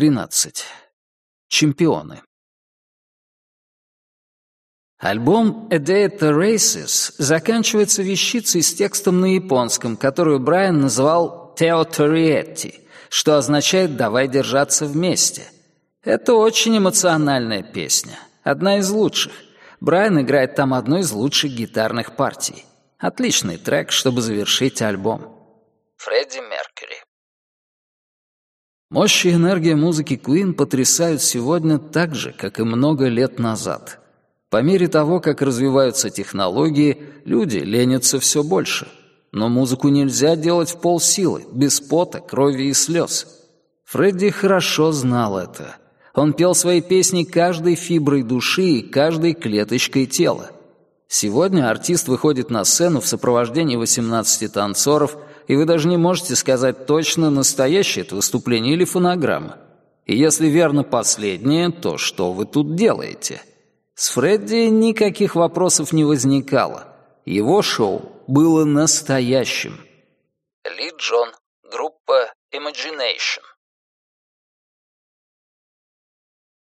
13. Чемпионы. Альбом «A Day at the Races» заканчивается вещицей с текстом на японском, которую Брайан называл «Теоториетти», что означает «давай держаться вместе». Это очень эмоциональная песня, одна из лучших. Брайан играет там одну из лучших гитарных партий. Отличный трек, чтобы завершить альбом. Фредди Меркьюри. Мощь и энергия музыки Queen потрясают сегодня так же, как и много лет назад. По мере того, как развиваются технологии, люди ленятся все больше. Но музыку нельзя делать в полсилы, без пота, крови и слез. Фредди хорошо знал это. Он пел свои песни каждой фиброй души и каждой клеточкой тела. Сегодня артист выходит на сцену в сопровождении 18 танцоров — и вы даже не можете сказать точно, настоящее это выступление или фонограмма. И если верно последнее, то что вы тут делаете? С Фредди никаких вопросов не возникало. Его шоу было настоящим. Ли Джон, группа Imagination.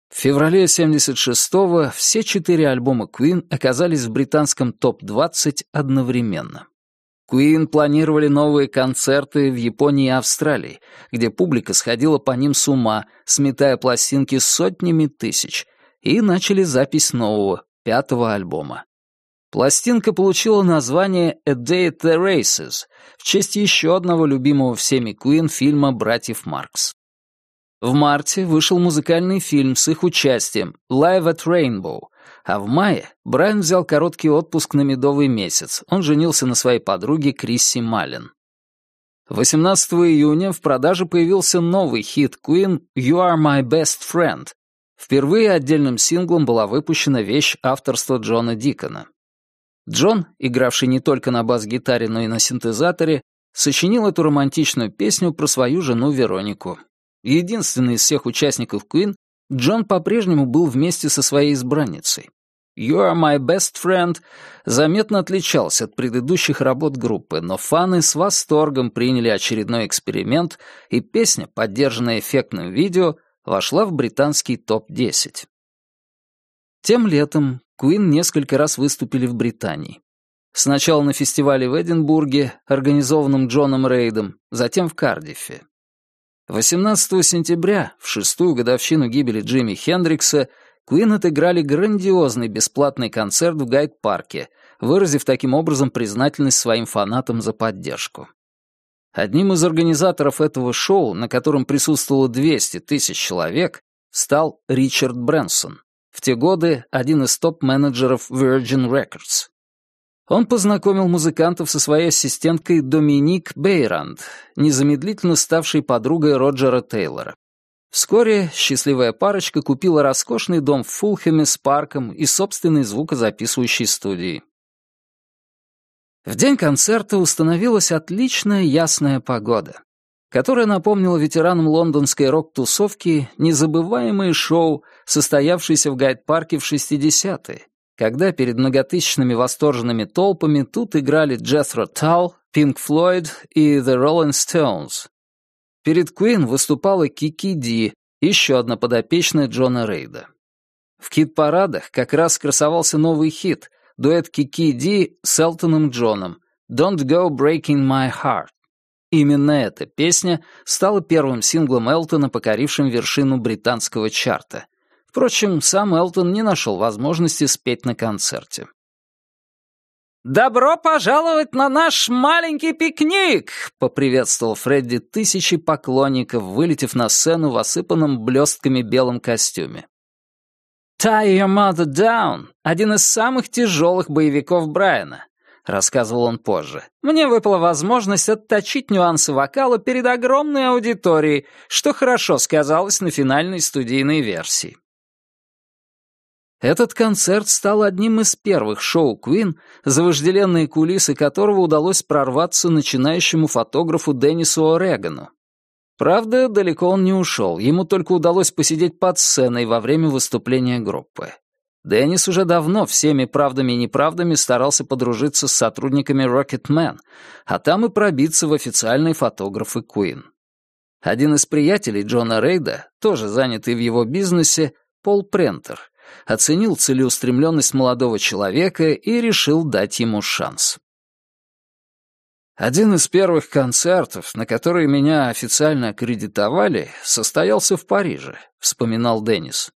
В феврале 76-го все четыре альбома Queen оказались в британском топ-20 одновременно. Queen планировали новые концерты в Японии и Австралии, где публика сходила по ним с ума, сметая пластинки сотнями тысяч, и начали запись нового, пятого альбома. Пластинка получила название «A Day at the Races» в честь еще одного любимого всеми Queen фильма «Братьев Маркс». В марте вышел музыкальный фильм с их участием «Live at Rainbow», а в мае Брайан взял короткий отпуск на медовый месяц. Он женился на своей подруге Крисси Маллен. 18 июня в продаже появился новый хит Queen «You are my best friend». Впервые отдельным синглом была выпущена вещь авторства Джона Дикона. Джон, игравший не только на бас-гитаре, но и на синтезаторе, сочинил эту романтичную песню про свою жену Веронику. Единственный из всех участников Queen, Джон по-прежнему был вместе со своей избранницей. «You are my best friend» заметно отличался от предыдущих работ группы, но фаны с восторгом приняли очередной эксперимент, и песня, поддержанная эффектным видео, вошла в британский топ-10. Тем летом Queen несколько раз выступили в Британии. Сначала на фестивале в Эдинбурге, организованном Джоном Рейдом, затем в Кардифе. 18 сентября, в шестую годовщину гибели Джимми Хендрикса, Куин отыграли грандиозный бесплатный концерт в Гайд-парке, выразив таким образом признательность своим фанатам за поддержку. Одним из организаторов этого шоу, на котором присутствовало 200 тысяч человек, стал Ричард Брэнсон, в те годы один из топ-менеджеров Virgin Records. Он познакомил музыкантов со своей ассистенткой Доминик Бейранд, незамедлительно ставшей подругой Роджера Тейлора. Вскоре счастливая парочка купила роскошный дом в Фулхэме с парком и собственной звукозаписывающей студией. В день концерта установилась отличная ясная погода, которая напомнила ветеранам лондонской рок-тусовки незабываемые шоу, состоявшиеся в Гайд-парке в 60-е, когда перед многотысячными восторженными толпами тут играли Джethro Tull, Pink Floyd и The Rolling Stones. Перед Queen выступала Кики Ди, еще одна подопечная Джона Рейда. В кит-парадах как раз красовался новый хит, дуэт Кики Ди с Элтоном Джоном «Don't Go Breaking My Heart». Именно эта песня стала первым синглом Элтона, покорившим вершину британского чарта — Впрочем, сам Элтон не нашел возможности спеть на концерте. «Добро пожаловать на наш маленький пикник!» — поприветствовал Фредди тысячи поклонников, вылетев на сцену в осыпанном блестками белом костюме. «Tie Your Mother Down» — один из самых тяжелых боевиков Брайана, — рассказывал он позже. «Мне выпала возможность отточить нюансы вокала перед огромной аудиторией, что хорошо сказалось на финальной студийной версии». Этот концерт стал одним из первых шоу Queen, за вожделенные кулисы которого удалось прорваться начинающему фотографу Деннису Орегану. Правда, далеко он не ушел, ему только удалось посидеть под сценой во время выступления группы. Деннис уже давно всеми правдами и неправдами старался подружиться с сотрудниками Rocketman, а там и пробиться в официальные фотографы Queen. Один из приятелей Джона Рейда, тоже занятый в его бизнесе, Пол Прентер, оценил целеустремленность молодого человека и решил дать ему шанс. Один из первых концертов, на которые меня официально аккредитовали, состоялся в Париже, вспоминал Деннис.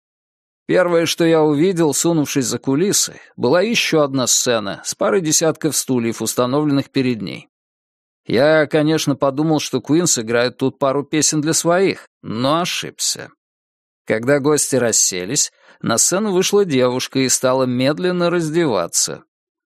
Первое, что я увидел, сунувшись за кулисы, была еще одна сцена с парой десятков стульев, установленных перед ней. Я, конечно, подумал, что Куин сыграют тут пару песен для своих, но ошибся. Когда гости расселись, на сцену вышла девушка и стала медленно раздеваться.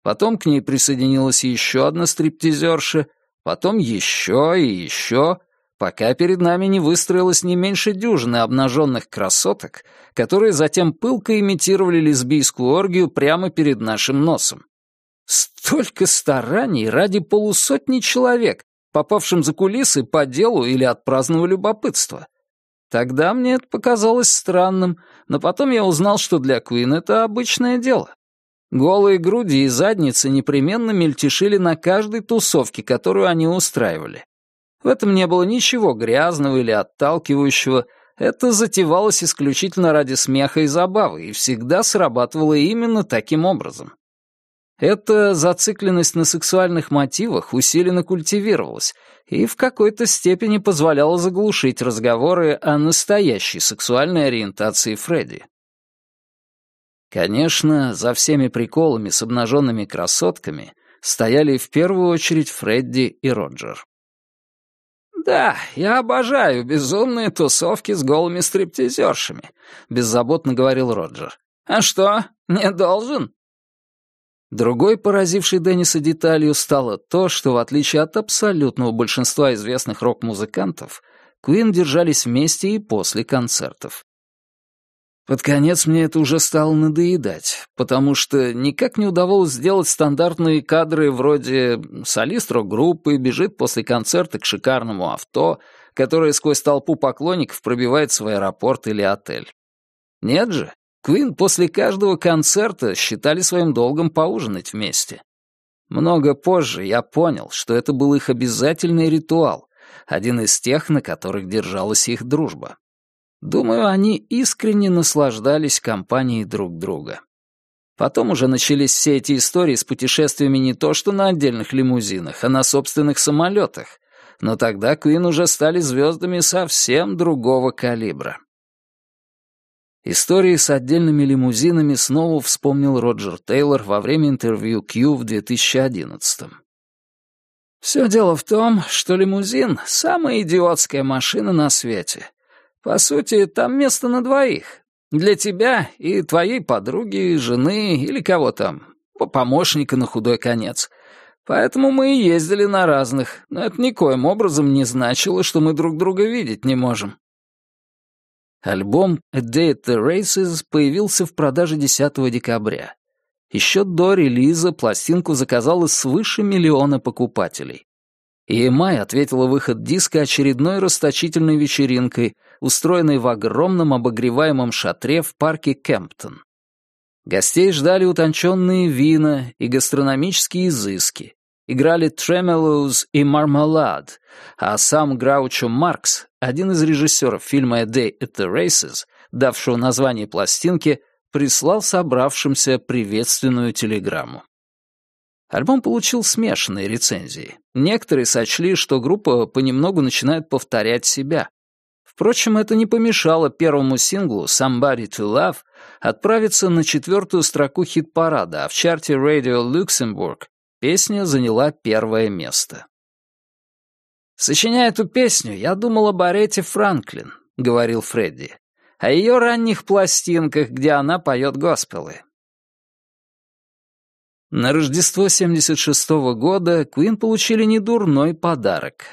Потом к ней присоединилась еще одна стриптизерша, потом еще и еще, пока перед нами не выстроилось не меньше дюжины обнаженных красоток, которые затем пылко имитировали лесбийскую оргию прямо перед нашим носом. Столько стараний ради полусотни человек, попавшим за кулисы по делу или от праздного любопытства. Тогда мне это показалось странным, но потом я узнал, что для Куин это обычное дело. Голые груди и задницы непременно мельтешили на каждой тусовке, которую они устраивали. В этом не было ничего грязного или отталкивающего, это затевалось исключительно ради смеха и забавы и всегда срабатывало именно таким образом. Эта зацикленность на сексуальных мотивах усиленно культивировалась и в какой-то степени позволяла заглушить разговоры о настоящей сексуальной ориентации Фредди. Конечно, за всеми приколами с обнаженными красотками стояли в первую очередь Фредди и Роджер. «Да, я обожаю безумные тусовки с голыми стриптизершами», — беззаботно говорил Роджер. «А что, не должен?» Другой поразившей Денниса деталью стало то, что в отличие от абсолютного большинства известных рок-музыкантов, Куин держались вместе и после концертов. Под конец мне это уже стало надоедать, потому что никак не удавалось сделать стандартные кадры вроде солист рок-группы бежит после концерта к шикарному авто, которое сквозь толпу поклонников пробивается в аэропорт или отель. Нет же, Квин после каждого концерта считали своим долгом поужинать вместе. Много позже я понял, что это был их обязательный ритуал, один из тех, на которых держалась их дружба. Думаю, они искренне наслаждались компанией друг друга. Потом уже начались все эти истории с путешествиями не то что на отдельных лимузинах, а на собственных самолетах. Но тогда Куин уже стали звездами совсем другого калибра. Истории с отдельными лимузинами снова вспомнил Роджер Тейлор во время интервью Q в 2011 -м. «Все дело в том, что лимузин — самая идиотская машина на свете. По сути, там место на двоих. Для тебя и твоей подруги, жены или кого там, помощника на худой конец. Поэтому мы и ездили на разных, но это никоим образом не значило, что мы друг друга видеть не можем. Альбом «A Day at the Races» появился в продаже 10 декабря. Еще до релиза пластинку заказало свыше миллиона покупателей. EMI ответила выход диска очередной расточительной вечеринкой, устроенной в огромном обогреваемом шатре в парке Кемптон. Гостей ждали утонченные вина и гастрономические изыски. Играли Трemolo's и Marmalade, а сам Граучо Маркс, один из режиссеров фильма «A Day at the Races», давшего название пластинке, прислал собравшимся приветственную телеграмму. Альбом получил смешанные рецензии. Некоторые сочли, что группа понемногу начинает повторять себя. Впрочем, это не помешало первому синглу «Somebody to Love» отправиться на четвертую строку хит-парада, а в чарте Radio Luxembourg песня заняла первое место. «Сочиняя эту песню, я думал об Арете Франклин», — говорил Фредди, «о ее ранних пластинках, где она поет госпелы. На Рождество 76 -го года Куин получили недурной подарок.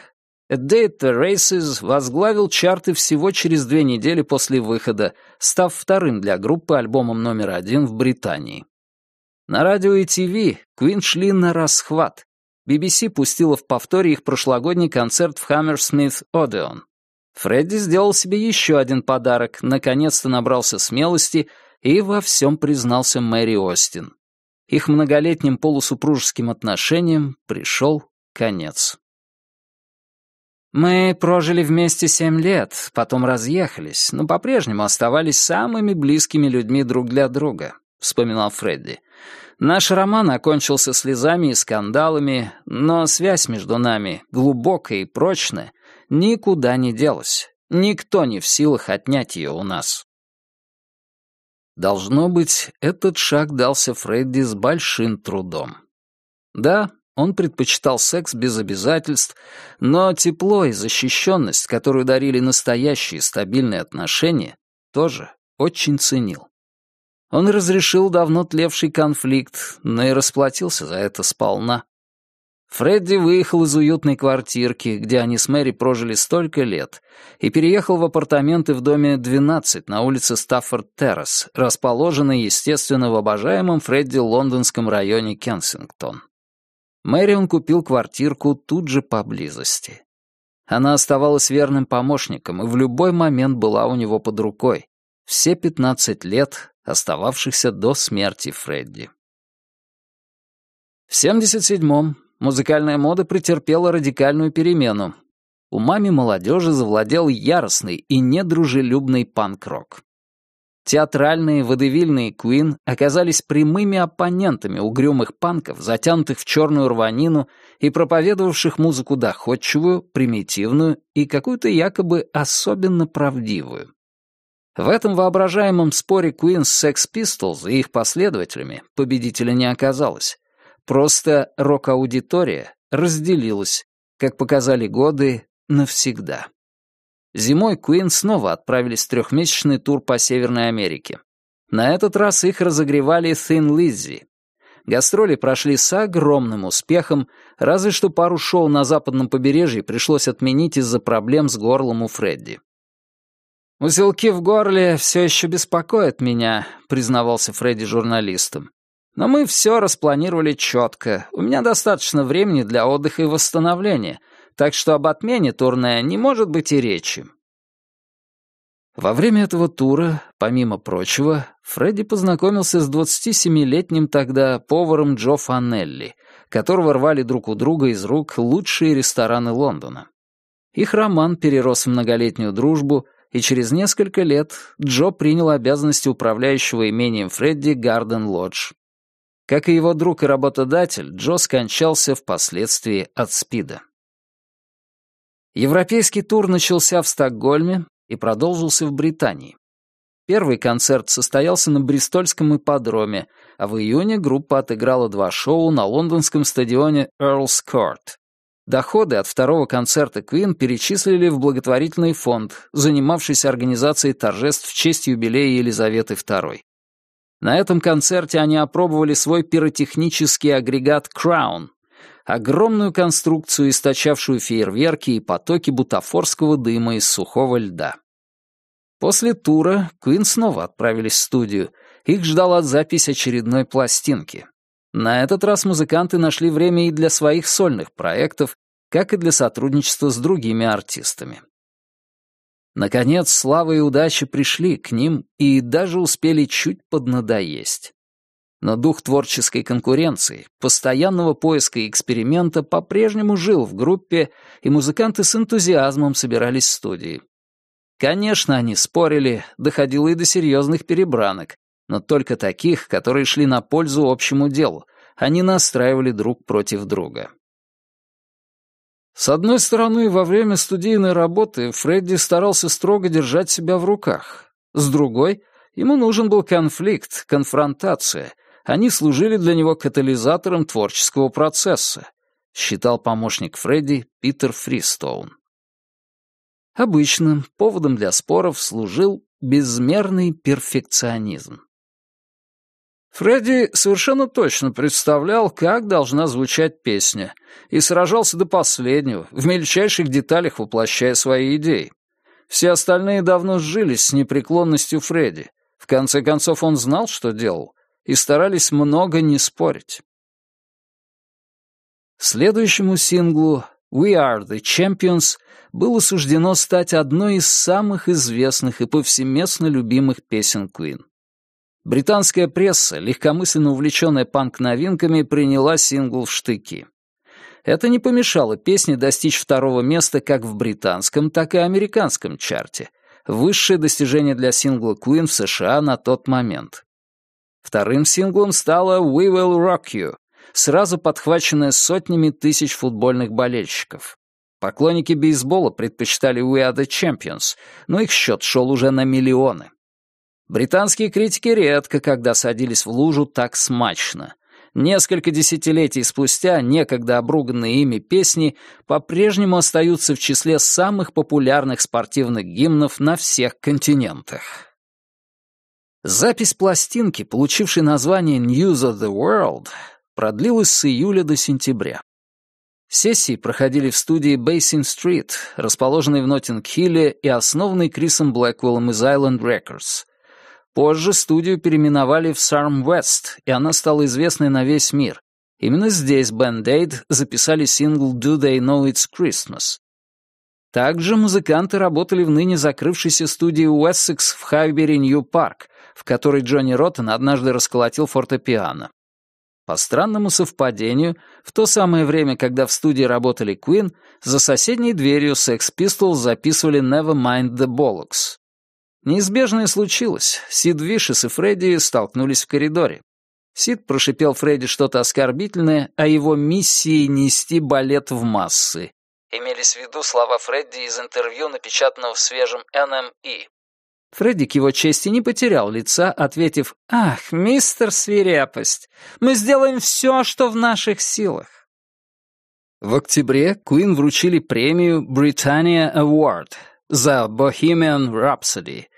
A Day at the Races возглавил чарты всего через две недели после выхода, став вторым для группы альбомом номер один в Британии. На радио и ТВ Куин шли на расхват. BBC пустила в повторе их прошлогодний концерт в Hammersmith Odeon. Фредди сделал себе еще один подарок, наконец-то набрался смелости и во всем признался Мэри Остин их многолетним полусупружеским отношениям пришел конец. «Мы прожили вместе семь лет, потом разъехались, но по-прежнему оставались самыми близкими людьми друг для друга», — вспоминал Фредди. «Наш роман окончился слезами и скандалами, но связь между нами, глубокая и прочная, никуда не делась. Никто не в силах отнять ее у нас». Должно быть, этот шаг дался Фредди с большим трудом. Да, он предпочитал секс без обязательств, но тепло и защищенность, которую дарили настоящие стабильные отношения, тоже очень ценил. Он разрешил давно тлевший конфликт, но и расплатился за это сполна. Фредди выехал из уютной квартирки, где они с Мэри прожили столько лет, и переехал в апартаменты в доме 12 на улице Стаффорд-Террас, расположенной, естественно, в обожаемом Фредди лондонском районе Кенсингтон. Мэрион купил квартирку тут же поблизости. Она оставалась верным помощником и в любой момент была у него под рукой. Все 15 лет, остававшихся до смерти Фредди. В 77-м музыкальная мода претерпела радикальную перемену. У маме молодежи завладел яростный и недружелюбный панк-рок. Театральные водевильные Куин оказались прямыми оппонентами угрюмых панков, затянутых в черную рванину и проповедовавших музыку доходчивую, примитивную и какую-то якобы особенно правдивую. В этом воображаемом споре с Sex Pistols и их последователями победителя не оказалось. Просто рок-аудитория разделилась, как показали годы, навсегда. Зимой Куин снова отправились в трехмесячный тур по Северной Америке. На этот раз их разогревали Thin Lizzy. Гастроли прошли с огромным успехом, разве что пару шоу на западном побережье пришлось отменить из-за проблем с горлом у Фредди. «Узелки в горле все еще беспокоят меня», — признавался Фредди журналистам. «Но мы все распланировали четко. У меня достаточно времени для отдыха и восстановления, так что об отмене турне не может быть и речи. Во время этого тура, помимо прочего, Фредди познакомился с 27-летним тогда поваром Джо Фанелли, которого рвали друг у друга из рук лучшие рестораны Лондона. Их роман перерос в многолетнюю дружбу, и через несколько лет Джо принял обязанности управляющего имением Фредди Гарден Лодж. Как и его друг и работодатель, Джо скончался впоследствии от СПИДа. Европейский тур начался в Стокгольме и продолжился в Британии. Первый концерт состоялся на Бристольском ипподроме, а в июне группа отыграла два шоу на лондонском стадионе Earl's Court. Доходы от второго концерта Queen перечислили в благотворительный фонд, занимавшийся организацией торжеств в честь юбилея Елизаветы II. На этом концерте они опробовали свой пиротехнический агрегат Crown, огромную конструкцию, источавшую фейерверки и потоки бутафорского дыма из сухого льда. После тура Куин снова отправились в студию. Их ждала запись очередной пластинки. На этот раз музыканты нашли время и для своих сольных проектов, как и для сотрудничества с другими артистами. Наконец, слава и удача пришли к ним и даже успели чуть поднадоесть. Но дух творческой конкуренции, постоянного поиска и эксперимента по-прежнему жил в группе, и музыканты с энтузиазмом собирались в студии. Конечно, они спорили, доходило и до серьезных перебранок, но только таких, которые шли на пользу общему делу, они настраивали друг против друга. С одной стороны, во время студийной работы Фредди старался строго держать себя в руках. С другой, ему нужен был конфликт, конфронтация, они служили для него катализатором творческого процесса, считал помощник Фредди Питер Фристоун. Обычным поводом для споров служил безмерный перфекционизм. Фредди совершенно точно представлял, как должна звучать песня, и сражался до последнего, в мельчайших деталях воплощая свои идеи. Все остальные давно сжились с непреклонностью Фредди. В конце концов, он знал, что делал, и старались много не спорить. Следующему синглу «We Are the Champions» было суждено стать одной из самых известных и повсеместно любимых песен Queen. Британская пресса, легкомысленно увлеченная панк-новинками, приняла сингл в штыки. Это не помешало песне достичь второго места как в британском, так и американском чарте. Высшее достижение для сингла Queen в США на тот момент. Вторым синглом стала «We Will Rock You», сразу подхваченная сотнями тысяч футбольных болельщиков. Поклонники бейсбола предпочитали «We Are The Champions», но их счет шел уже на миллионы. Британские критики редко когда садились в лужу так смачно. Несколько десятилетий спустя некогда обруганные ими песни по-прежнему остаются в числе самых популярных спортивных гимнов на всех континентах. Запись пластинки, получившей название «News of the World», продлилась с июля до сентября. Сессии проходили в студии Basin Street, расположенной в Ноттинг-Хилле и основанной Крисом Блэквеллом из Island Records. Позже студию переименовали в Sarm West, и она стала известной на весь мир. Именно здесь Band Aid записали сингл «Do They Know It's Christmas?». Также музыканты работали в ныне закрывшейся студии Уэссекс в Хайбери, Нью-Парк, в которой Джонни Роттен однажды расколотил фортепиано. По странному совпадению, в то самое время, когда в студии работали Queen, за соседней дверью Sex Pistols записывали Never Mind the Bollocks. Неизбежное случилось. Сид Вишес и Фредди столкнулись в коридоре. Сид прошипел Фредди что-то оскорбительное о его миссии нести балет в массы. Имелись в виду слова Фредди из интервью, напечатанного в свежем NME. Фредди к его чести не потерял лица, ответив «Ах, мистер Свирепость, мы сделаем все, что в наших силах». В октябре Куин вручили премию Britannia Award за Bohemian Rhapsody.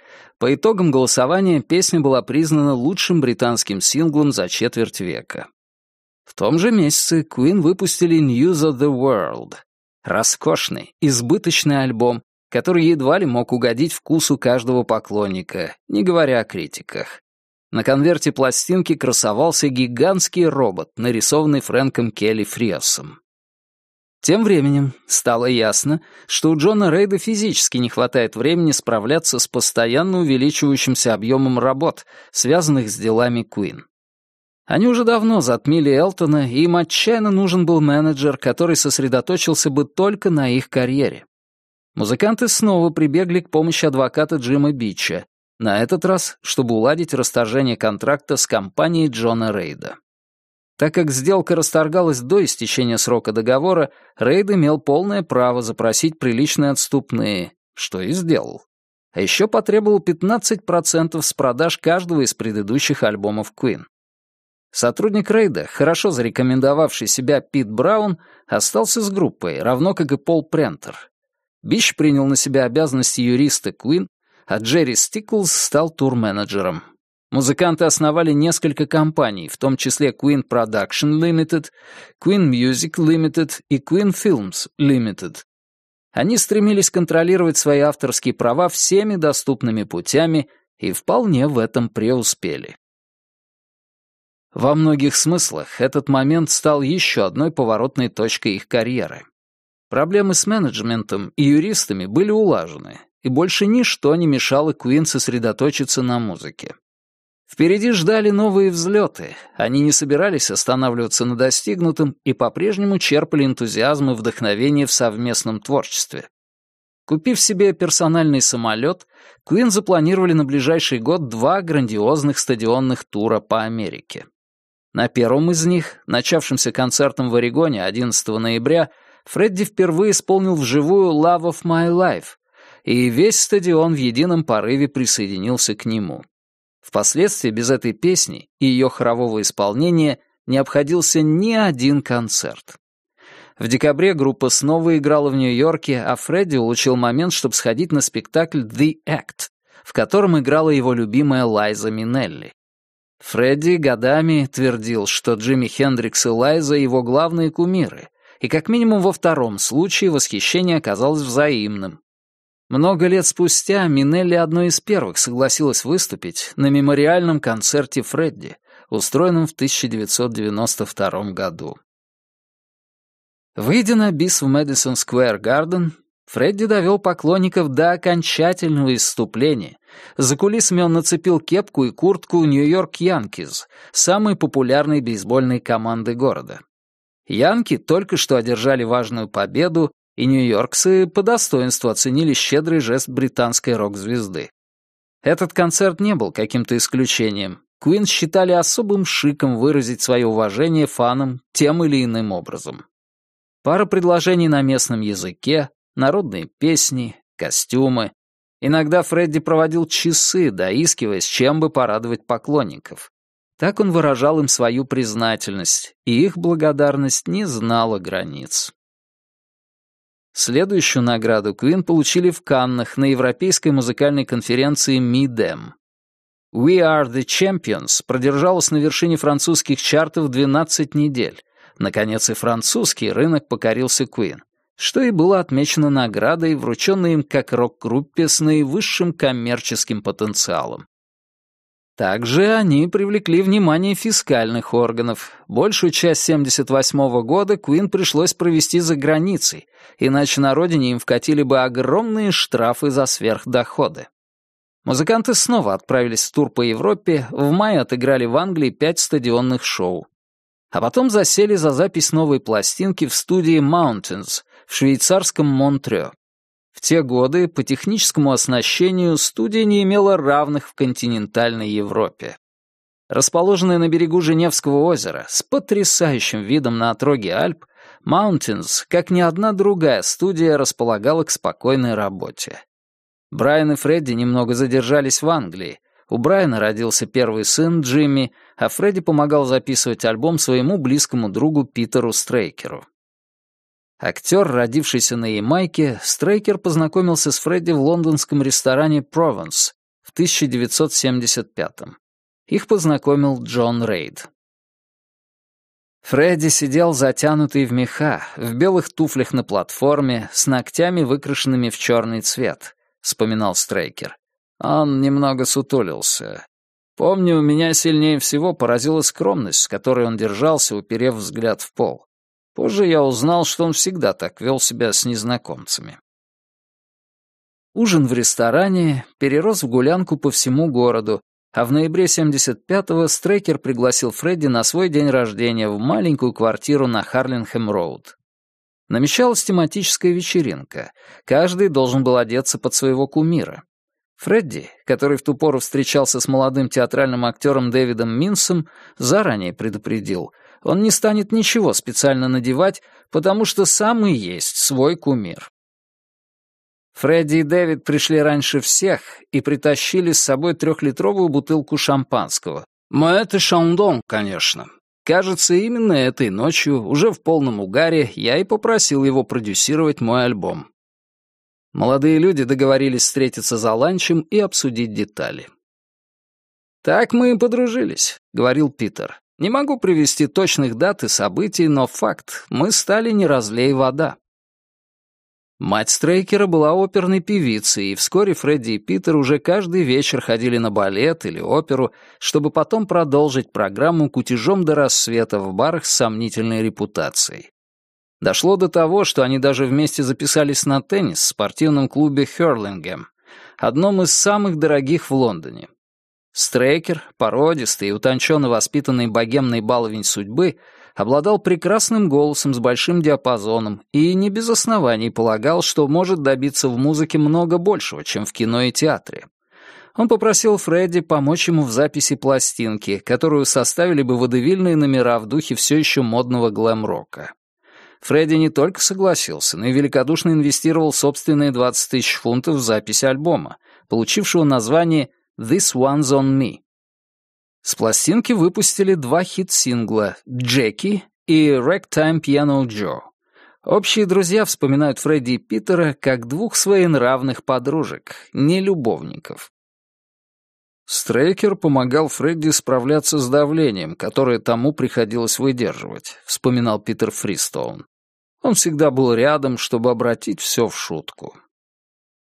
По итогам голосования песня была признана лучшим британским синглом за четверть века. В том же месяце Queen выпустили News of the World. Роскошный, избыточный альбом, который едва ли мог угодить вкусу каждого поклонника, не говоря о критиках. На конверте пластинки красовался гигантский робот, нарисованный Фрэнком Келли Фриосом. Тем временем стало ясно, что у Джона Рейда физически не хватает времени справляться с постоянно увеличивающимся объемом работ, связанных с делами Куин. Они уже давно затмили Элтона, и им отчаянно нужен был менеджер, который сосредоточился бы только на их карьере. Музыканты снова прибегли к помощи адвоката Джима Бича, на этот раз, чтобы уладить расторжение контракта с компанией Джона Рейда. Так как сделка расторгалась до истечения срока договора, Рейд имел полное право запросить приличные отступные, что и сделал. А еще потребовал 15% с продаж каждого из предыдущих альбомов Queen. Сотрудник Рейда, хорошо зарекомендовавший себя Пит Браун, остался с группой, равно как и Пол Прентер, Бич принял на себя обязанности юриста Queen, а Джерри Стиклс стал турменеджером. Музыканты основали несколько компаний, в том числе Queen Production Limited, Queen Music Limited и Queen Films Limited. Они стремились контролировать свои авторские права всеми доступными путями и вполне в этом преуспели. Во многих смыслах этот момент стал еще одной поворотной точкой их карьеры. Проблемы с менеджментом и юристами были улажены, и больше ничто не мешало Куин сосредоточиться на музыке. Впереди ждали новые взлеты, они не собирались останавливаться на достигнутом и по-прежнему черпали энтузиазм и вдохновение в совместном творчестве. Купив себе персональный самолет, Куин запланировали на ближайший год два грандиозных стадионных тура по Америке. На первом из них, начавшемся концертом в Орегоне 11 ноября, Фредди впервые исполнил вживую «Love of My Life», и весь стадион в едином порыве присоединился к нему. Впоследствии без этой песни и ее хорового исполнения не обходился ни один концерт. В декабре группа снова играла в Нью-Йорке, а Фредди улучил момент, чтобы сходить на спектакль «The Act», в котором играла его любимая Лайза Минелли. Фредди годами твердил, что Джимми Хендрикс и Лайза — его главные кумиры, и как минимум во втором случае восхищение оказалось взаимным. Много лет спустя Минелли одной из первых согласилась выступить на мемориальном концерте Фредди, устроенном в 1992 году. Выйдя на бис в Мэдисон Сквер Гарден, Фредди довел поклонников до окончательного исступления. За кулисами он нацепил кепку и куртку Нью-Йорк Янкиз, самой популярной бейсбольной команды города. Янки только что одержали важную победу, и нью-йоркцы по достоинству оценили щедрый жест британской рок-звезды. Этот концерт не был каким-то исключением. Куин считали особым шиком выразить свое уважение фанам тем или иным образом. Пара предложений на местном языке, народные песни, костюмы. Иногда Фредди проводил часы, доискиваясь, чем бы порадовать поклонников. Так он выражал им свою признательность, и их благодарность не знала границ. Следующую награду Квин получили в Каннах на Европейской музыкальной конференции «Мидем». «We Are the Champions» продержалась на вершине французских чартов 12 недель. Наконец и французский рынок покорился Квин, что и было отмечено наградой, врученной им как рок-группе с наивысшим коммерческим потенциалом. Также они привлекли внимание фискальных органов. Большую часть 78 -го года Куин пришлось провести за границей, иначе на родине им вкатили бы огромные штрафы за сверхдоходы. Музыканты снова отправились в тур по Европе, в мае отыграли в Англии пять стадионных шоу. А потом засели за запись новой пластинки в студии Mountains в швейцарском Монтрео. В те годы по техническому оснащению студия не имела равных в континентальной Европе. Расположенная на берегу Женевского озера, с потрясающим видом на отроги Альп, Mountains, как ни одна другая студия, располагала к спокойной работе. Брайан и Фредди немного задержались в Англии. У Брайана родился первый сын Джимми, а Фредди помогал записывать альбом своему близкому другу Питеру Стрейкеру. Актер, родившийся на Ямайке, Стрейкер познакомился с Фредди в лондонском ресторане «Прованс» в 1975-м. Их познакомил Джон Рейд. Фредди сидел затянутый в меха, в белых туфлях на платформе, с ногтями, выкрашенными в черный цвет, — вспоминал Стрейкер. Он немного сутулился. Помню, меня сильнее всего поразила скромность, с которой он держался, уперев взгляд в пол. Позже я узнал, что он всегда так вел себя с незнакомцами. Ужин в ресторане перерос в гулянку по всему городу, а в ноябре 75-го Стрейкер пригласил Фредди на свой день рождения в маленькую квартиру на Харлингхэм-Роуд. Намечалась тематическая вечеринка. Каждый должен был одеться под своего кумира. Фредди, который в ту пору встречался с молодым театральным актером Дэвидом Минсом, заранее предупредил, он не станет ничего специально надевать, потому что сам и есть свой кумир. Фредди и Дэвид пришли раньше всех и притащили с собой трехлитровую бутылку шампанского. Моэте Шандон, конечно. Кажется, именно этой ночью, уже в полном угаре, я и попросил его продюсировать мой альбом. Молодые люди договорились встретиться за ланчем и обсудить детали. «Так мы и подружились», — говорил Питер. Не могу привести точных дат и событий, но факт — мы стали не разлей вода. Мать Стрейкера была оперной певицей, и вскоре Фредди и Питер уже каждый вечер ходили на балет или оперу, чтобы потом продолжить программу кутежом до рассвета в барах с сомнительной репутацией. Дошло до того, что они даже вместе записались на теннис в спортивном клубе Хёрлингем, одном из самых дорогих в Лондоне. Стрейкер, породистый и утонченно воспитанный богемный баловень судьбы, обладал прекрасным голосом с большим диапазоном и не без оснований полагал, что может добиться в музыке много большего, чем в кино и театре. Он попросил Фредди помочь ему в записи пластинки, которую составили бы водевильные номера в духе все еще модного глэм-рока. Фредди не только согласился, но и великодушно инвестировал собственные 20 тысяч фунтов в запись альбома, получившего название This One's on Me. С пластинки выпустили два хит-сингла «Джеки» и «Ragtime Piano Joe». Общие друзья вспоминают Фредди и Питера как двух своенравных подружек, не любовников. Стрейкер помогал Фредди справляться с давлением, которое тому приходилось выдерживать, вспоминал Питер Фристоун. Он всегда был рядом, чтобы обратить все в шутку.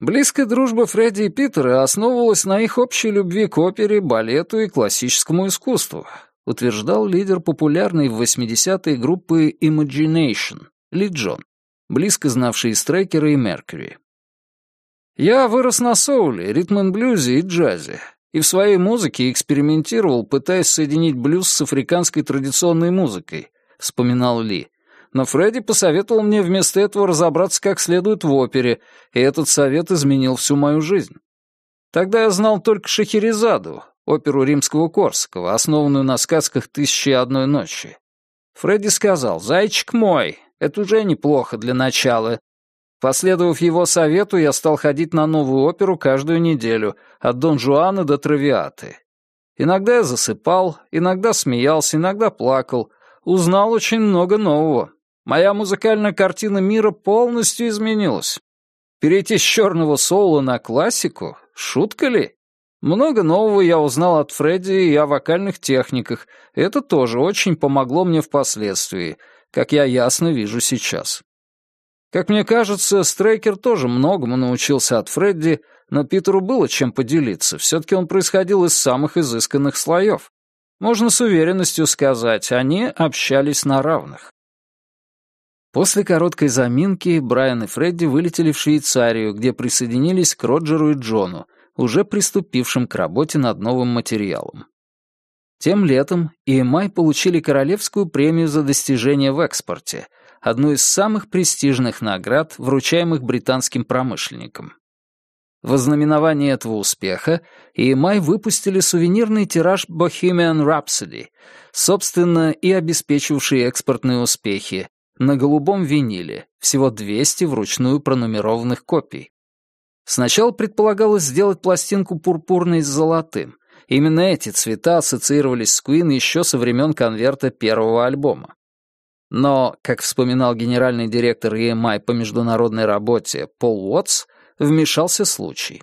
Близкая дружба Фредди и Питера основывалась на их общей любви к опере, балету и классическому искусству, утверждал лидер популярной в 80-е группы Imagination, Ли Джон, близко знавший Стрейкера и Меркьюри. «Я вырос на соуле, ритм-н-блюзе и джазе, и в своей музыке экспериментировал, пытаясь соединить блюз с африканской традиционной музыкой», — вспоминал Ли. Но Фредди посоветовал мне вместо этого разобраться как следует в опере, и этот совет изменил всю мою жизнь. Тогда я знал только Шахерезаду, оперу римского Корсакова, основанную на сказках «Тысячи и одной ночи». Фредди сказал, «Зайчик мой, это уже неплохо для начала». Последовав его совету, я стал ходить на новую оперу каждую неделю, от Дон Жуана до Травиаты. Иногда я засыпал, иногда смеялся, иногда плакал. Узнал очень много нового. Моя музыкальная картина мира полностью изменилась. Перейти с черного соло на классику — шутка ли? Много нового я узнал от Фредди и о вокальных техниках. Это тоже очень помогло мне впоследствии, как я ясно вижу сейчас. Как мне кажется, Стрейкер тоже многому научился от Фредди, но Питеру было чем поделиться, все-таки он происходил из самых изысканных слоев. Можно с уверенностью сказать, они общались на равных. После короткой заминки Брайан и Фредди вылетели в Швейцарию, где присоединились к Роджеру и Джону, уже приступившим к работе над новым материалом. Тем летом EMI получили Королевскую премию за достижения в экспорте, одну из самых престижных наград, вручаемых британским промышленникам. В ознаменование этого успеха EMI выпустили сувенирный тираж Bohemian Rhapsody, собственно, и обеспечивавший экспортные успехи, на голубом виниле, всего 200 вручную пронумерованных копий. Сначала предполагалось сделать пластинку пурпурной с золотым. Именно эти цвета ассоциировались с Куин еще со времен конверта первого альбома. Но, как вспоминал генеральный директор EMI по международной работе Пол Уотс, вмешался случай.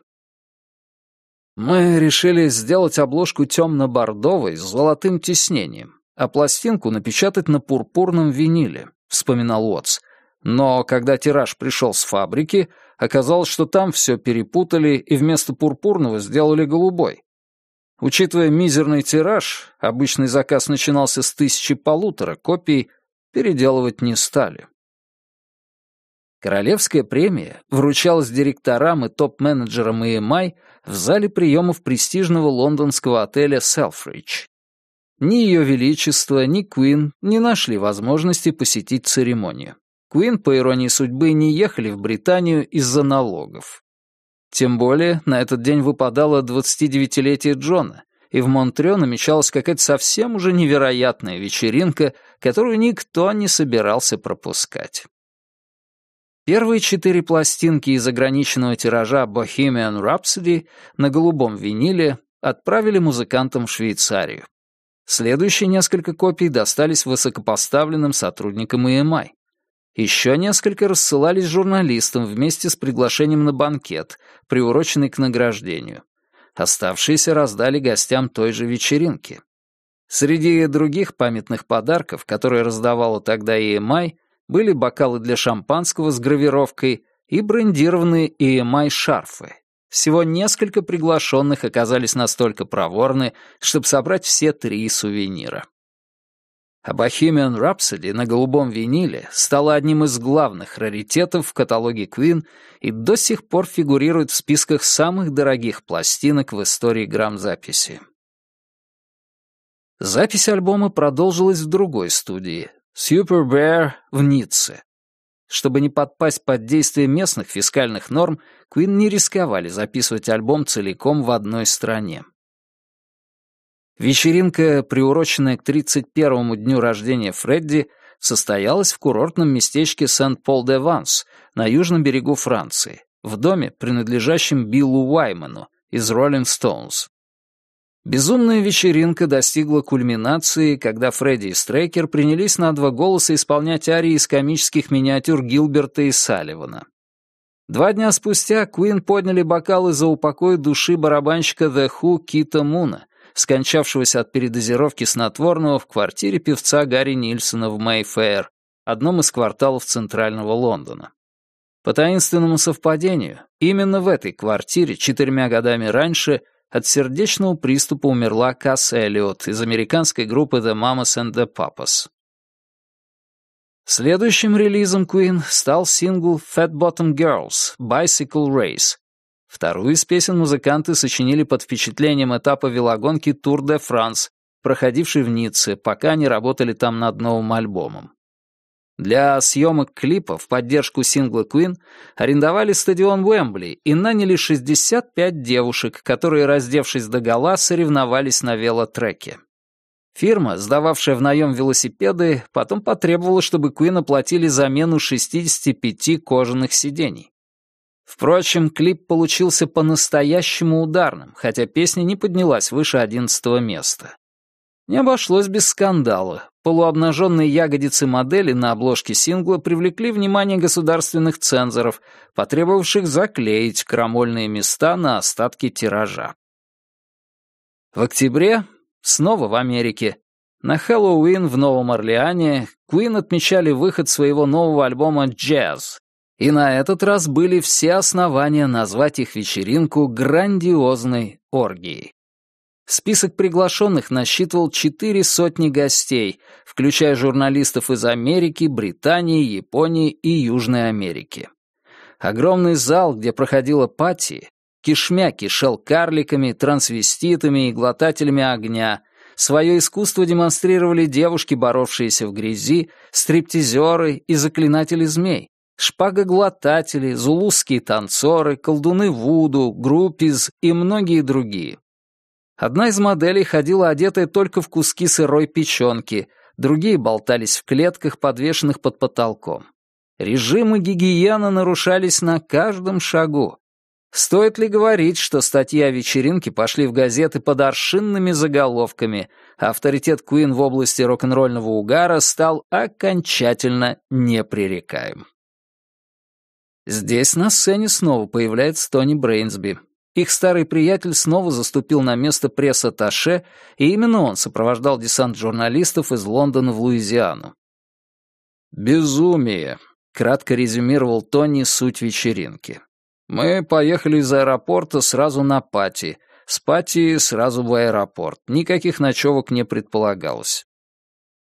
Мы решили сделать обложку темно-бордовой с золотым тиснением, а пластинку напечатать на пурпурном виниле, вспоминал Уотс. Но когда тираж пришел с фабрики, оказалось, что там все перепутали и вместо пурпурного сделали голубой. Учитывая мизерный тираж, обычный заказ начинался с тысячи полутора копий, переделывать не стали. Королевская премия вручалась директорам и топ-менеджерам EMI в зале приемов престижного лондонского отеля Selfridge. Ни Ее Величество, ни Куин не нашли возможности посетить церемонию. Куин, по иронии судьбы, не ехали в Британию из-за налогов. Тем более, на этот день выпадало 29-летие Джона, и в Монтрео намечалась какая-то совсем уже невероятная вечеринка, которую никто не собирался пропускать. Первые четыре пластинки из ограниченного тиража Bohemian Rhapsody на голубом виниле отправили музыкантам в Швейцарию. Следующие несколько копий достались высокопоставленным сотрудникам EMI. Еще несколько рассылались журналистам вместе с приглашением на банкет, приуроченный к награждению. Оставшиеся раздали гостям той же вечеринки. Среди других памятных подарков, которые раздавала тогда EMI, были бокалы для шампанского с гравировкой и брендированные EMI-шарфы. Всего несколько приглашенных оказались настолько проворны, чтобы собрать все три сувенира. А Bohemian Rhapsody на голубом виниле стала одним из главных раритетов в каталоге Queen и до сих пор фигурирует в списках самых дорогих пластинок в истории грамзаписи. Запись альбома продолжилась в другой студии, Super Bear в Ницце. Чтобы не подпасть под действие местных фискальных норм, Queen не рисковали записывать альбом целиком в одной стране. Вечеринка, приуроченная к 31-му дню рождения Фредди, состоялась в курортном местечке Сент-Пол-де-Ванс на южном берегу Франции, в доме, принадлежащем Биллу Уайману из Rolling Stones. Безумная вечеринка достигла кульминации, когда Фредди и Стрейкер принялись на два голоса исполнять арии из комических миниатюр Гилберта и Салливана. Два дня спустя Куин подняли бокалы за упокой души барабанщика The Who Кита Муна, скончавшегося от передозировки снотворного в квартире певца Гарри Нильсона в Мэйфэйр, одном из кварталов центрального Лондона. По таинственному совпадению, именно в этой квартире четырьмя годами раньше – от сердечного приступа умерла Касс Эллиот из американской группы The Mamas and the Papas. Следующим релизом Queen стал сингл Fat Bottom Girls Bicycle Race. Вторую из песен музыканты сочинили под впечатлением этапа велогонки Tour de France, проходившей в Ницце, пока они работали там над новым альбомом. Для съемок клипа в поддержку сингла Queen арендовали стадион Уэмбли и наняли 65 девушек, которые, раздевшись догола, соревновались на велотреке. Фирма, сдававшая в наем велосипеды, потом потребовала, чтобы Куин оплатили замену 65 кожаных сидений. Впрочем, клип получился по-настоящему ударным, хотя песня не поднялась выше 11 места. Не обошлось без скандала. Полуобнаженные ягодицы модели на обложке сингла привлекли внимание государственных цензоров, потребовавших заклеить крамольные места на остатки тиража. В октябре, снова в Америке, на Хэллоуин в Новом Орлеане Куин отмечали выход своего нового альбома «Джаз», и на этот раз были все основания назвать их вечеринку грандиозной оргией. Список приглашенных насчитывал четыре сотни гостей, включая журналистов из Америки, Британии, Японии и Южной Америки. Огромный зал, где проходила пати, кишмя кишел карликами, трансвеститами и глотателями огня. Свое искусство демонстрировали девушки, боровшиеся в грязи, стриптизеры и заклинатели змей, шпагоглотатели, зулузские танцоры, колдуны Вуду, группиз и многие другие. Одна из моделей ходила одетая только в куски сырой печенки, другие болтались в клетках, подвешенных под потолком. Режимы гигиены нарушались на каждом шагу. Стоит ли говорить, что статьи о вечеринке пошли в газеты под аршинными заголовками, а авторитет Куин в области рок-н-ролльного угара стал окончательно непререкаем. Здесь на сцене снова появляется Тони Брейнсби, их старый приятель снова заступил на место пресс-атташе, и именно он сопровождал десант журналистов из Лондона в Луизиану. «Безумие», — кратко резюмировал Тони суть вечеринки. «Мы поехали из аэропорта сразу на пати, с пати сразу в аэропорт, никаких ночевок не предполагалось.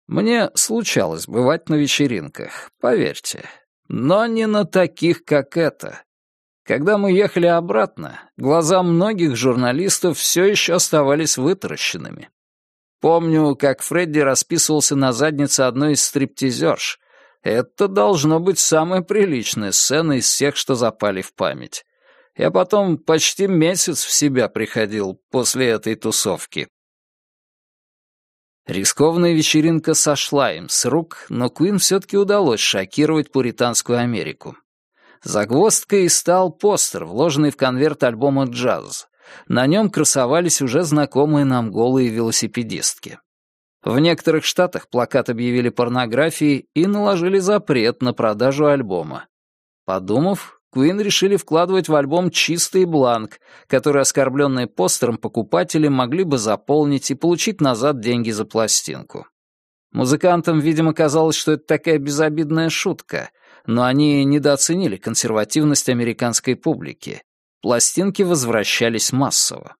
Мне случалось бывать на вечеринках, поверьте, но не на таких, как эта. Когда мы ехали обратно, глаза многих журналистов все еще оставались вытаращенными. Помню, как Фредди расписывался на заднице одной из стриптизерш. Это должно быть самая приличная сцена из всех, что запали в память. Я потом почти месяц в себя приходил после этой тусовки. Рискованная вечеринка сошла им с рук, но Куин все-таки удалось шокировать Пуританскую Америку. Загвоздкой стал постер, вложенный в конверт альбома «Джаз». На нем красовались уже знакомые нам голые велосипедистки. В некоторых штатах плакат объявили порнографией и наложили запрет на продажу альбома. Подумав, Куин решили вкладывать в альбом чистый бланк, который оскорбленные постером покупатели могли бы заполнить и получить назад деньги за пластинку. Музыкантам, видимо, казалось, что это такая безобидная шутка, но они недооценили консервативность американской публики. Пластинки возвращались массово.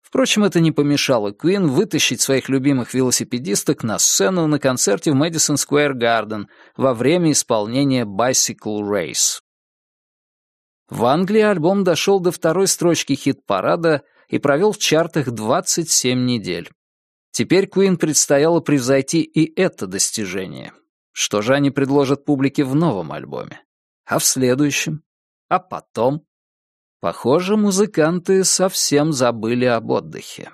Впрочем, это не помешало Куин вытащить своих любимых велосипедисток на сцену на концерте в Мэдисон Сквер Гарден во время исполнения Bicycle Race. В Англии альбом дошел до второй строчки хит-парада и провел в чартах 27 недель. Теперь Куин предстояло превзойти и это достижение. Что же они предложат публике в новом альбоме? А в следующем? А потом? Похоже, музыканты совсем забыли об отдыхе.